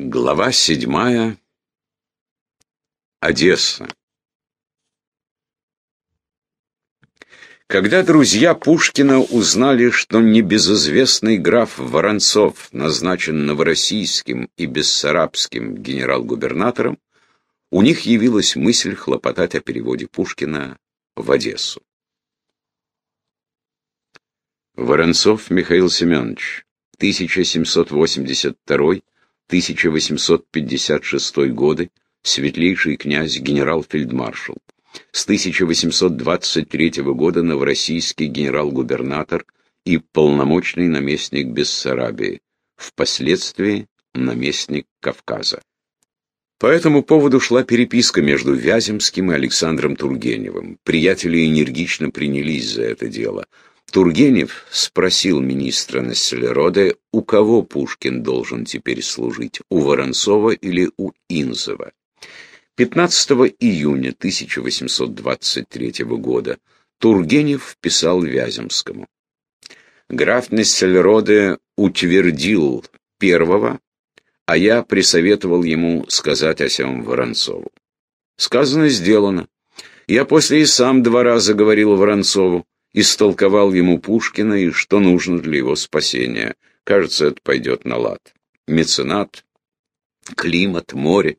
Глава седьмая. Одесса. Когда друзья Пушкина узнали, что небезызвестный граф Воронцов назначен новороссийским и бессарабским генерал-губернатором, у них явилась мысль хлопотать о переводе Пушкина в Одессу. Воронцов Михаил Семенович, 1782 1856 годы, светлейший князь, генерал-фельдмаршал. С 1823 года новороссийский генерал-губернатор и полномочный наместник Бессарабии, впоследствии наместник Кавказа. По этому поводу шла переписка между Вяземским и Александром Тургеневым. Приятели энергично принялись за это дело – Тургенев спросил министра Населерода, у кого Пушкин должен теперь служить, у Воронцова или у Инзова. 15 июня 1823 года Тургенев писал Вяземскому. Граф Нессельроде утвердил первого, а я присоветовал ему сказать о сем Воронцову. Сказано, сделано. Я после и сам два раза говорил Воронцову, истолковал ему Пушкина и что нужно для его спасения. Кажется, это пойдет на лад. Меценат, климат, море,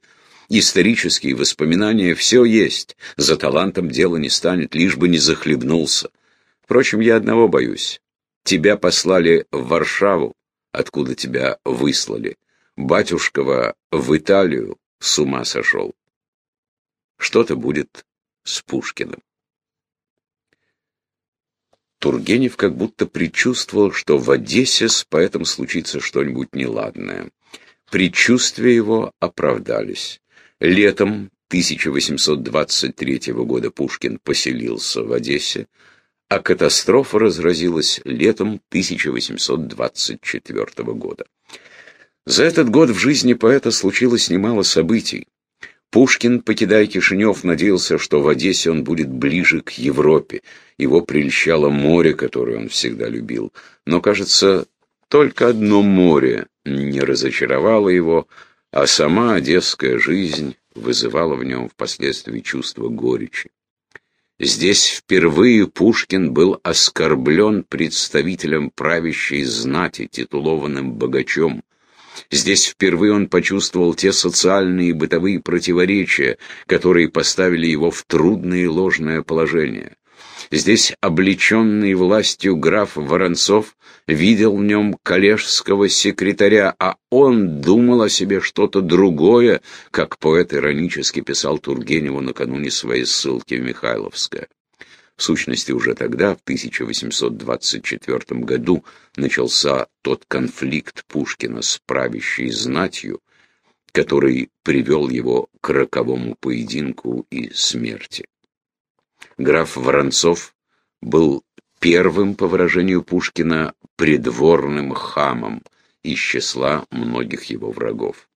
исторические воспоминания — все есть. За талантом дело не станет, лишь бы не захлебнулся. Впрочем, я одного боюсь. Тебя послали в Варшаву, откуда тебя выслали. Батюшкова в Италию с ума сошел. Что-то будет с Пушкиным. Тургенев как будто предчувствовал, что в Одессе с поэтом случится что-нибудь неладное. Предчувствия его оправдались. Летом 1823 года Пушкин поселился в Одессе, а катастрофа разразилась летом 1824 года. За этот год в жизни поэта случилось немало событий. Пушкин, покидая Кишинев, надеялся, что в Одессе он будет ближе к Европе. Его прельщало море, которое он всегда любил. Но, кажется, только одно море не разочаровало его, а сама одесская жизнь вызывала в нем впоследствии чувство горечи. Здесь впервые Пушкин был оскорблен представителем правящей знати, титулованным богачом. Здесь впервые он почувствовал те социальные и бытовые противоречия, которые поставили его в трудное и ложное положение. Здесь облеченный властью граф Воронцов видел в нем коллежского секретаря, а он думал о себе что-то другое, как поэт иронически писал Тургеневу накануне своей ссылки в Михайловское. В сущности, уже тогда, в 1824 году, начался тот конфликт Пушкина с правящей знатью, который привел его к роковому поединку и смерти. Граф Воронцов был первым, по выражению Пушкина, придворным хамом из числа многих его врагов.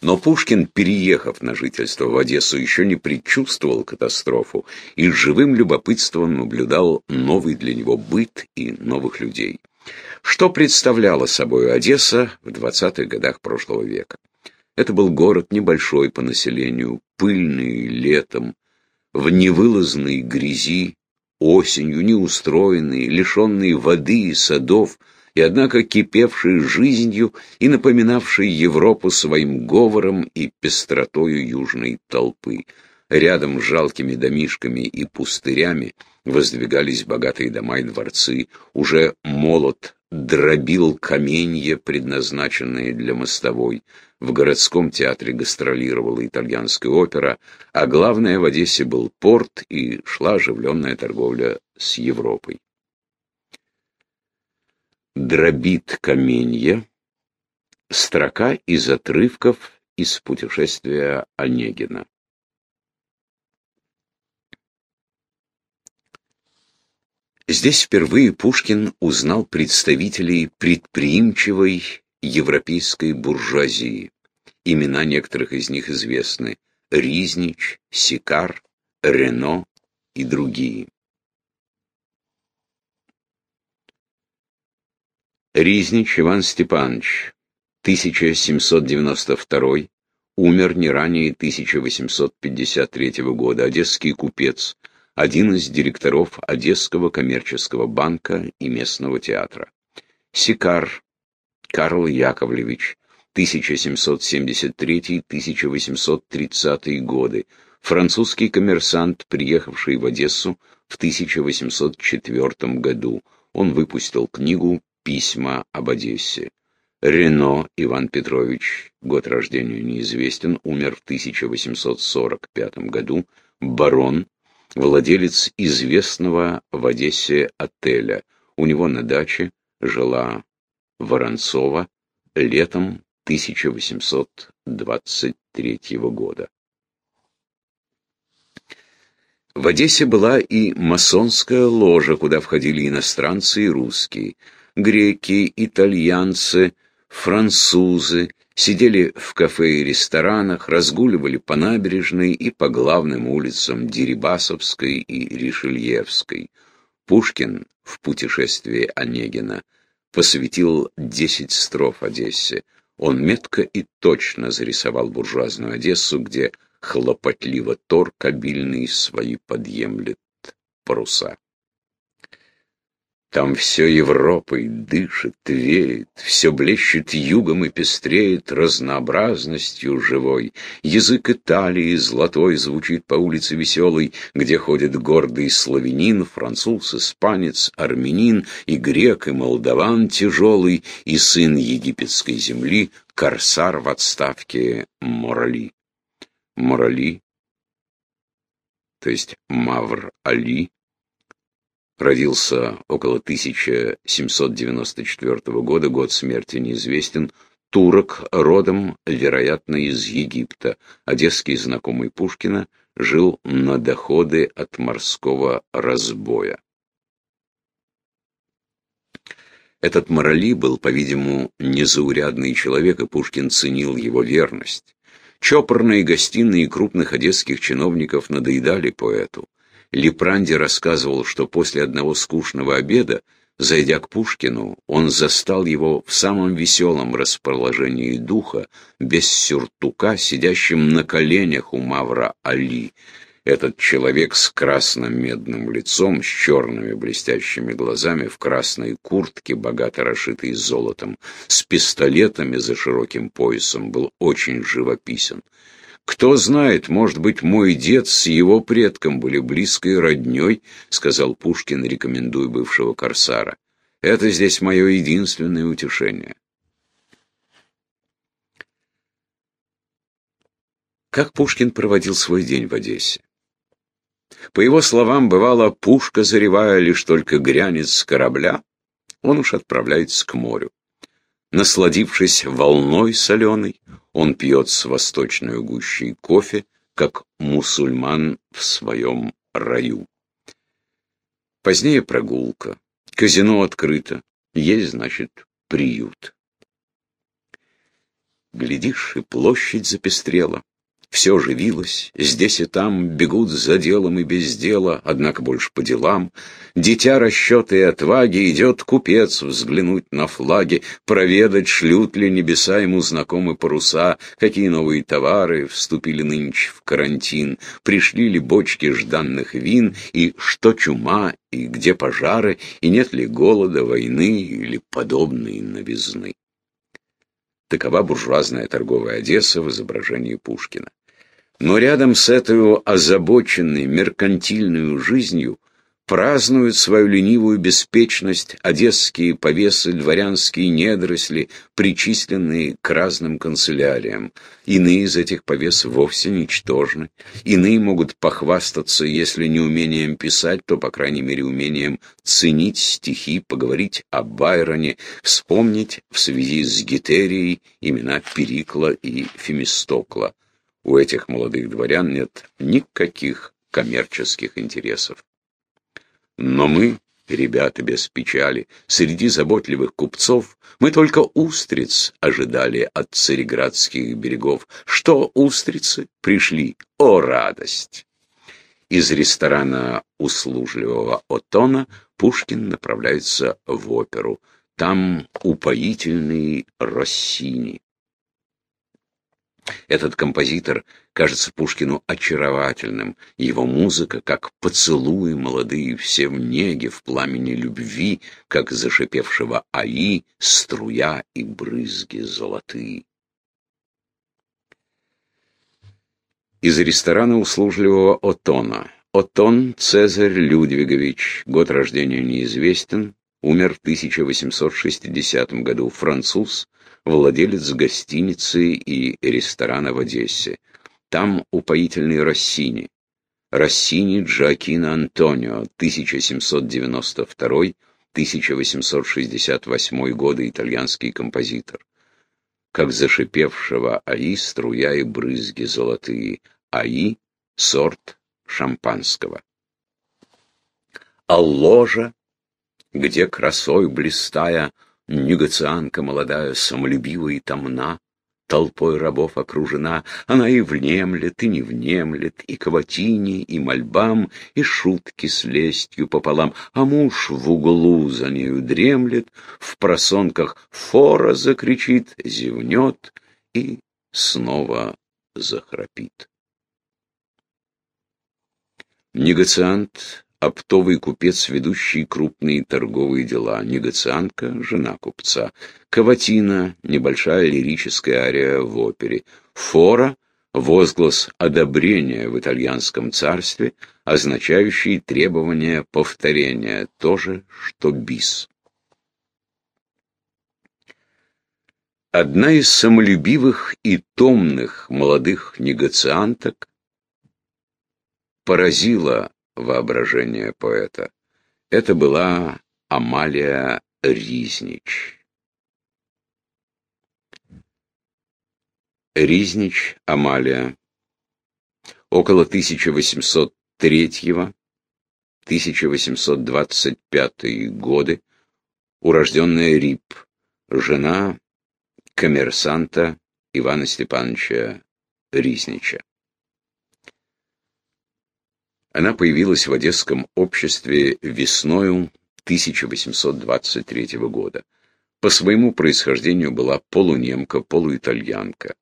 Но Пушкин, переехав на жительство в Одессу, еще не предчувствовал катастрофу и с живым любопытством наблюдал новый для него быт и новых людей. Что представляла собой Одесса в 20-х годах прошлого века? Это был город небольшой по населению, пыльный летом, в невылазной грязи, осенью неустроенный, лишенный воды и садов, и однако кипевший жизнью и напоминавший Европу своим говором и пестротою южной толпы. Рядом с жалкими домишками и пустырями воздвигались богатые дома и дворцы, уже молот дробил каменья, предназначенные для мостовой. В городском театре гастролировала итальянская опера, а главное в Одессе был порт и шла оживленная торговля с Европой. Дробит каменье. Строка из отрывков из путешествия Онегина. Здесь впервые Пушкин узнал представителей предприимчивой европейской буржуазии. Имена некоторых из них известны. Riznich, Сикар, Рено и другие. Riznich Иван Степанович, 1792, умер не ранее 1853 года, одесский купец, один из директоров Одесского коммерческого банка и местного театра. Сикар Карл Яковлевич, 1773-1830 годы, французский коммерсант, приехавший в Одессу в 1804 году. Он выпустил книгу «Письма об Одессе». Рено Иван Петрович, год рождения неизвестен, умер в 1845 году, барон, владелец известного в Одессе отеля. У него на даче жила Воронцова летом 1823 года. В Одессе была и масонская ложа, куда входили иностранцы и русские. Греки, итальянцы, французы сидели в кафе и ресторанах, разгуливали по набережной и по главным улицам Дерибасовской и Ришельевской. Пушкин в путешествии Онегина посвятил десять строф Одессе. Он метко и точно зарисовал буржуазную Одессу, где хлопотливо тор кабильный свои подъемлет паруса. Там все Европой дышит, веет, все блещет югом и пестреет разнообразностью живой. Язык Италии золотой звучит по улице веселой, где ходит гордый славянин, француз, испанец, армянин, и грек, и молдаван тяжелый, и сын египетской земли, корсар в отставке Морали. Морали, то есть Мавр Али, Родился около 1794 года, год смерти неизвестен. Турок, родом, вероятно, из Египта. Одесский знакомый Пушкина жил на доходы от морского разбоя. Этот Морали был, по-видимому, незаурядный человек, и Пушкин ценил его верность. Чопорные гостиные крупных одесских чиновников надоедали поэту. Лепранди рассказывал, что после одного скучного обеда, зайдя к Пушкину, он застал его в самом веселом расположении духа, без сюртука, сидящим на коленях у Мавра Али. Этот человек с красным медным лицом, с черными блестящими глазами, в красной куртке, богато расшитой золотом, с пистолетами за широким поясом, был очень живописен. «Кто знает, может быть, мой дед с его предком были близкой родней», — сказал Пушкин, рекомендуя бывшего корсара. «Это здесь мое единственное утешение». Как Пушкин проводил свой день в Одессе? По его словам, бывало, пушка заревая лишь только грянет с корабля, он уж отправляется к морю. Насладившись волной соленой, он пьет с восточной гущей кофе, как мусульман в своем раю. Позднее прогулка. Казино открыто. Есть, значит, приют. Глядишь, и площадь запестрела. Все оживилось, здесь и там бегут за делом и без дела, однако больше по делам. Дитя расчета и отваги идет купец взглянуть на флаги, проведать, шлют ли небеса ему знакомы паруса, какие новые товары вступили нынче в карантин, пришли ли бочки жданных вин, и что чума, и где пожары, и нет ли голода, войны или подобной новизны. Такова буржуазная торговая Одесса в изображении Пушкина. Но рядом с этой озабоченной меркантильной жизнью празднуют свою ленивую беспечность одесские повесы, дворянские недоросли, причисленные к разным канцеляриям. Иные из этих повес вовсе ничтожны. Иные могут похвастаться, если не умением писать, то, по крайней мере, умением ценить стихи, поговорить о Байроне, вспомнить в связи с Гетерией имена Перикла и Фемистокла. У этих молодых дворян нет никаких коммерческих интересов. Но мы, ребята без печали, среди заботливых купцов, мы только устриц ожидали от цареградских берегов. Что устрицы пришли? О, радость! Из ресторана услужливого Отона Пушкин направляется в оперу. Там упоительный Россини. Этот композитор кажется Пушкину очаровательным, его музыка, как поцелуи молодые, все в неге, в пламени любви, как зашипевшего аи, струя и брызги золотые. Из ресторана услужливого Отона. Отон Цезарь Людвигович, год рождения неизвестен, умер в 1860 году, француз, владелец гостиницы и ресторана в Одессе. Там упоительный Россини. Россини Джоакино Антонио, 1792-1868 годы, итальянский композитор. Как зашипевшего АИ струя и брызги золотые. АИ — сорт шампанского. А ложа, где красой блистая, Негацианка молодая, самолюбива и томна, Толпой рабов окружена, она и внемлет, и не внемлет, И каватине, и мольбам, и шутки с лестью пополам, А муж в углу за нею дремлет, В просонках фора закричит, зевнет и снова захрапит. Негациант оптовый купец, ведущий крупные торговые дела, негациантка, жена купца, каватина, небольшая лирическая ария в опере, фора, возглас одобрения в итальянском царстве, означающий требование повторения, то же, что бис. Одна из самолюбивых и томных молодых негацианток поразила воображение поэта. Это была Амалия Ризнич. Ризнич Амалия. Около 1803-1825 годы, урожденная Рип, жена коммерсанта Ивана Степановича Ризнича. Она появилась в Одесском обществе весною 1823 года. По своему происхождению была полунемка, полуитальянка.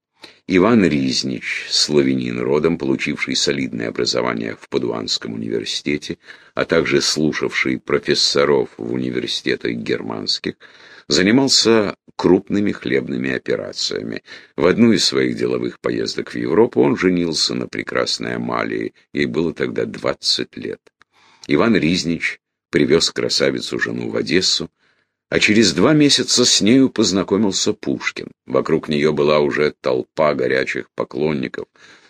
Иван Ризнич, славянин родом, получивший солидное образование в Падуанском университете, а также слушавший профессоров в университетах германских, занимался крупными хлебными операциями. В одну из своих деловых поездок в Европу он женился на прекрасной Амалии, ей было тогда 20 лет. Иван Ризнич привез красавицу жену в Одессу, а через два месяца с нею познакомился Пушкин. Вокруг нее была уже толпа горячих поклонников,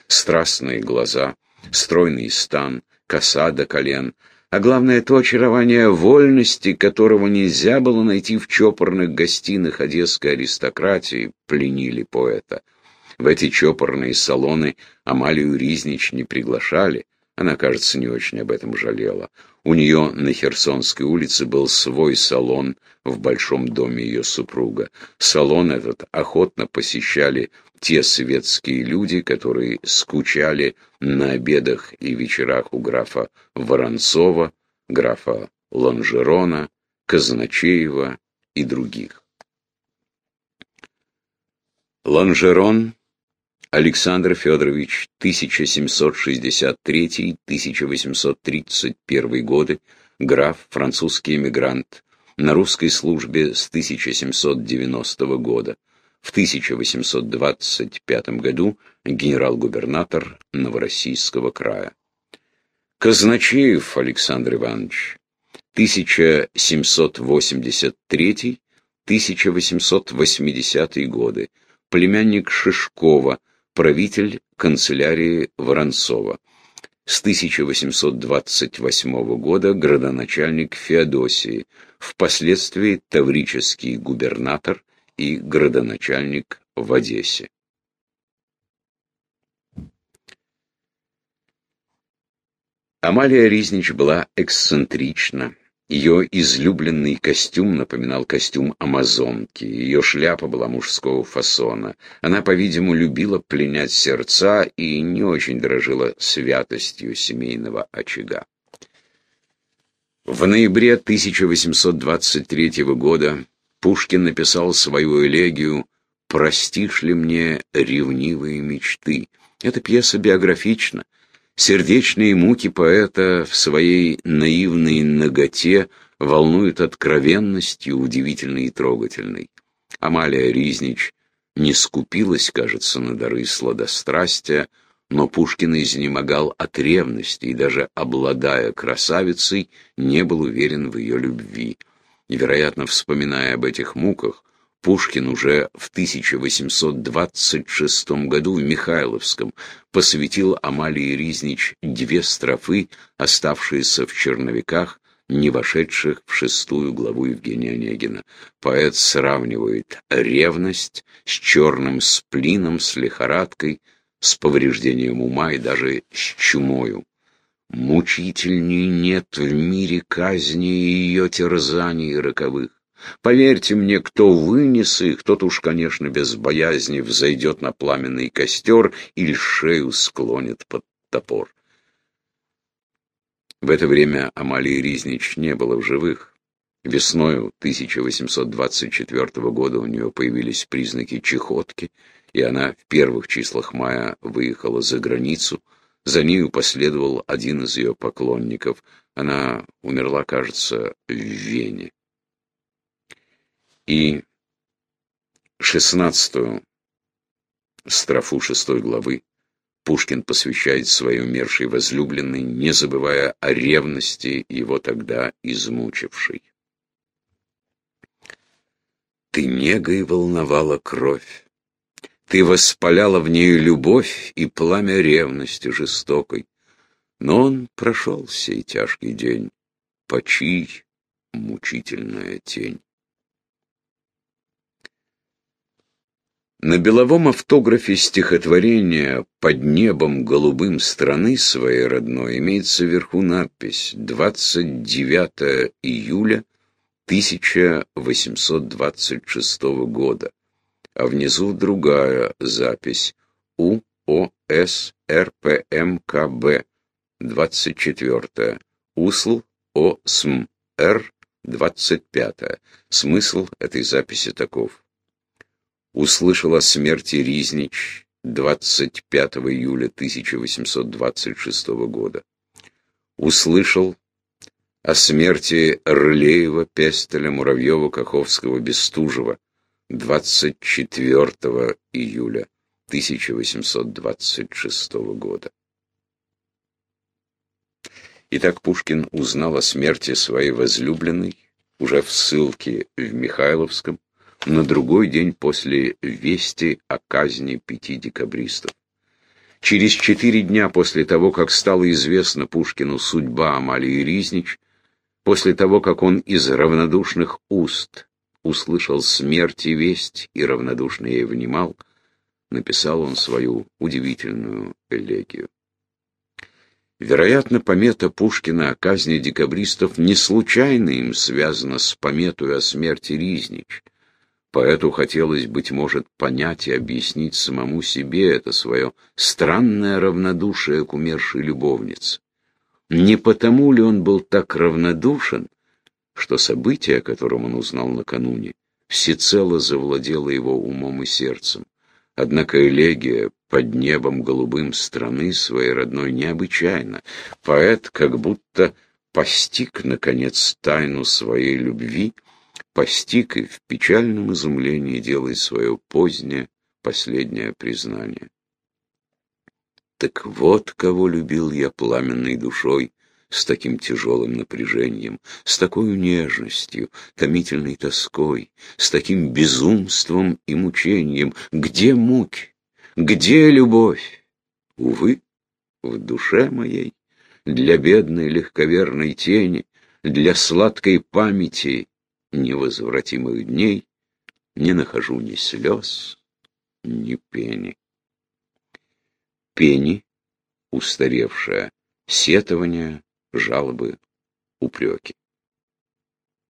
страстные глаза, стройный стан, коса до колен — а главное то очарование вольности, которого нельзя было найти в чопорных гостиных одесской аристократии, пленили поэта. В эти чопорные салоны Амалию Ризнич не приглашали, она, кажется, не очень об этом жалела. У нее на Херсонской улице был свой салон в большом доме ее супруга. Салон этот охотно посещали те светские люди, которые скучали на обедах и вечерах у графа Воронцова, графа Ланжерона, Казначеева и других. Ланжерон Александр Федорович, 1763-1831 годы, граф, французский эмигрант, на русской службе с 1790 года. В 1825 году генерал-губернатор Новороссийского края. Казначеев Александр Иванович, 1783-1880 годы, племянник Шишкова, правитель канцелярии Воронцова. С 1828 года градоначальник Феодосии, впоследствии таврический губернатор и градоначальник в Одессе. Амалия Ризнич была эксцентрична. Ее излюбленный костюм напоминал костюм амазонки, ее шляпа была мужского фасона. Она, по-видимому, любила пленять сердца и не очень дорожила святостью семейного очага. В ноябре 1823 года Пушкин написал свою элегию «Простишь ли мне ревнивые мечты?» Эта пьеса биографична. Сердечные муки поэта в своей наивной наготе волнуют откровенностью удивительной и трогательной. Амалия Ризнич не скупилась, кажется, на дары сладострастия, но Пушкин изнемогал от ревности и даже обладая красавицей, не был уверен в ее любви. И, вероятно, вспоминая об этих муках, Пушкин уже в 1826 году в Михайловском посвятил Амалии Ризнич две строфы, оставшиеся в черновиках, не вошедших в шестую главу Евгения Онегина. Поэт сравнивает ревность с черным сплином, с лихорадкой, с повреждением ума и даже с чумою. Мучительней нет в мире казни ее терзаний роковых. Поверьте мне, кто вынес их, тот уж, конечно, без боязни взойдет на пламенный костер или шею склонит под топор. В это время Амалии Ризнич не было в живых. Весною 1824 года у нее появились признаки чехотки, и она в первых числах мая выехала за границу. За нею последовал один из ее поклонников. Она умерла, кажется, в Вене. И шестнадцатую строфу шестой главы Пушкин посвящает своей умершей возлюбленной, не забывая о ревности его тогда измучившей. Ты негой волновала кровь, ты воспаляла в ней любовь и пламя ревности жестокой. Но он прошел сей тяжкий день, почий мучительная тень. На беловом автографе стихотворения «Под небом голубым страны своей родной» имеется вверху надпись «29 июля 1826 года», а внизу другая запись УОС РПМКБ 24 УСЛ ОСМ Р 25 Смысл этой записи таков услышал о смерти Ризнич 25 июля 1826 года. Услышал о смерти Рылеева, Пестеля, Муравьева, Каховского, Бестужева 24 июля 1826 года. Итак, Пушкин узнал о смерти своей возлюбленной уже в ссылке в Михайловском, на другой день после вести о казни пяти декабристов. Через четыре дня после того, как стало известно Пушкину судьба Амалии Ризнич, после того, как он из равнодушных уст услышал смерть и весть и равнодушно ей внимал, написал он свою удивительную элегию. Вероятно, помета Пушкина о казни декабристов не случайно им связана с пометой о смерти Ризнич — Поэту хотелось, быть может, понять и объяснить самому себе это свое странное равнодушие к умершей любовнице. Не потому ли он был так равнодушен, что событие, о котором он узнал накануне, всецело завладело его умом и сердцем. Однако элегия под небом голубым страны своей родной необычайна. Поэт как будто постиг, наконец, тайну своей любви — постиг и в печальном изумлении делает свое позднее, последнее признание. Так вот, кого любил я пламенной душой, с таким тяжелым напряжением, с такой нежностью, томительной тоской, с таким безумством и мучением. Где муки? Где любовь? Увы, в душе моей, для бедной легковерной тени, для сладкой памяти невозвратимых дней не нахожу ни слез, ни пени. Пени, устаревшая, сетования, жалобы, упреки.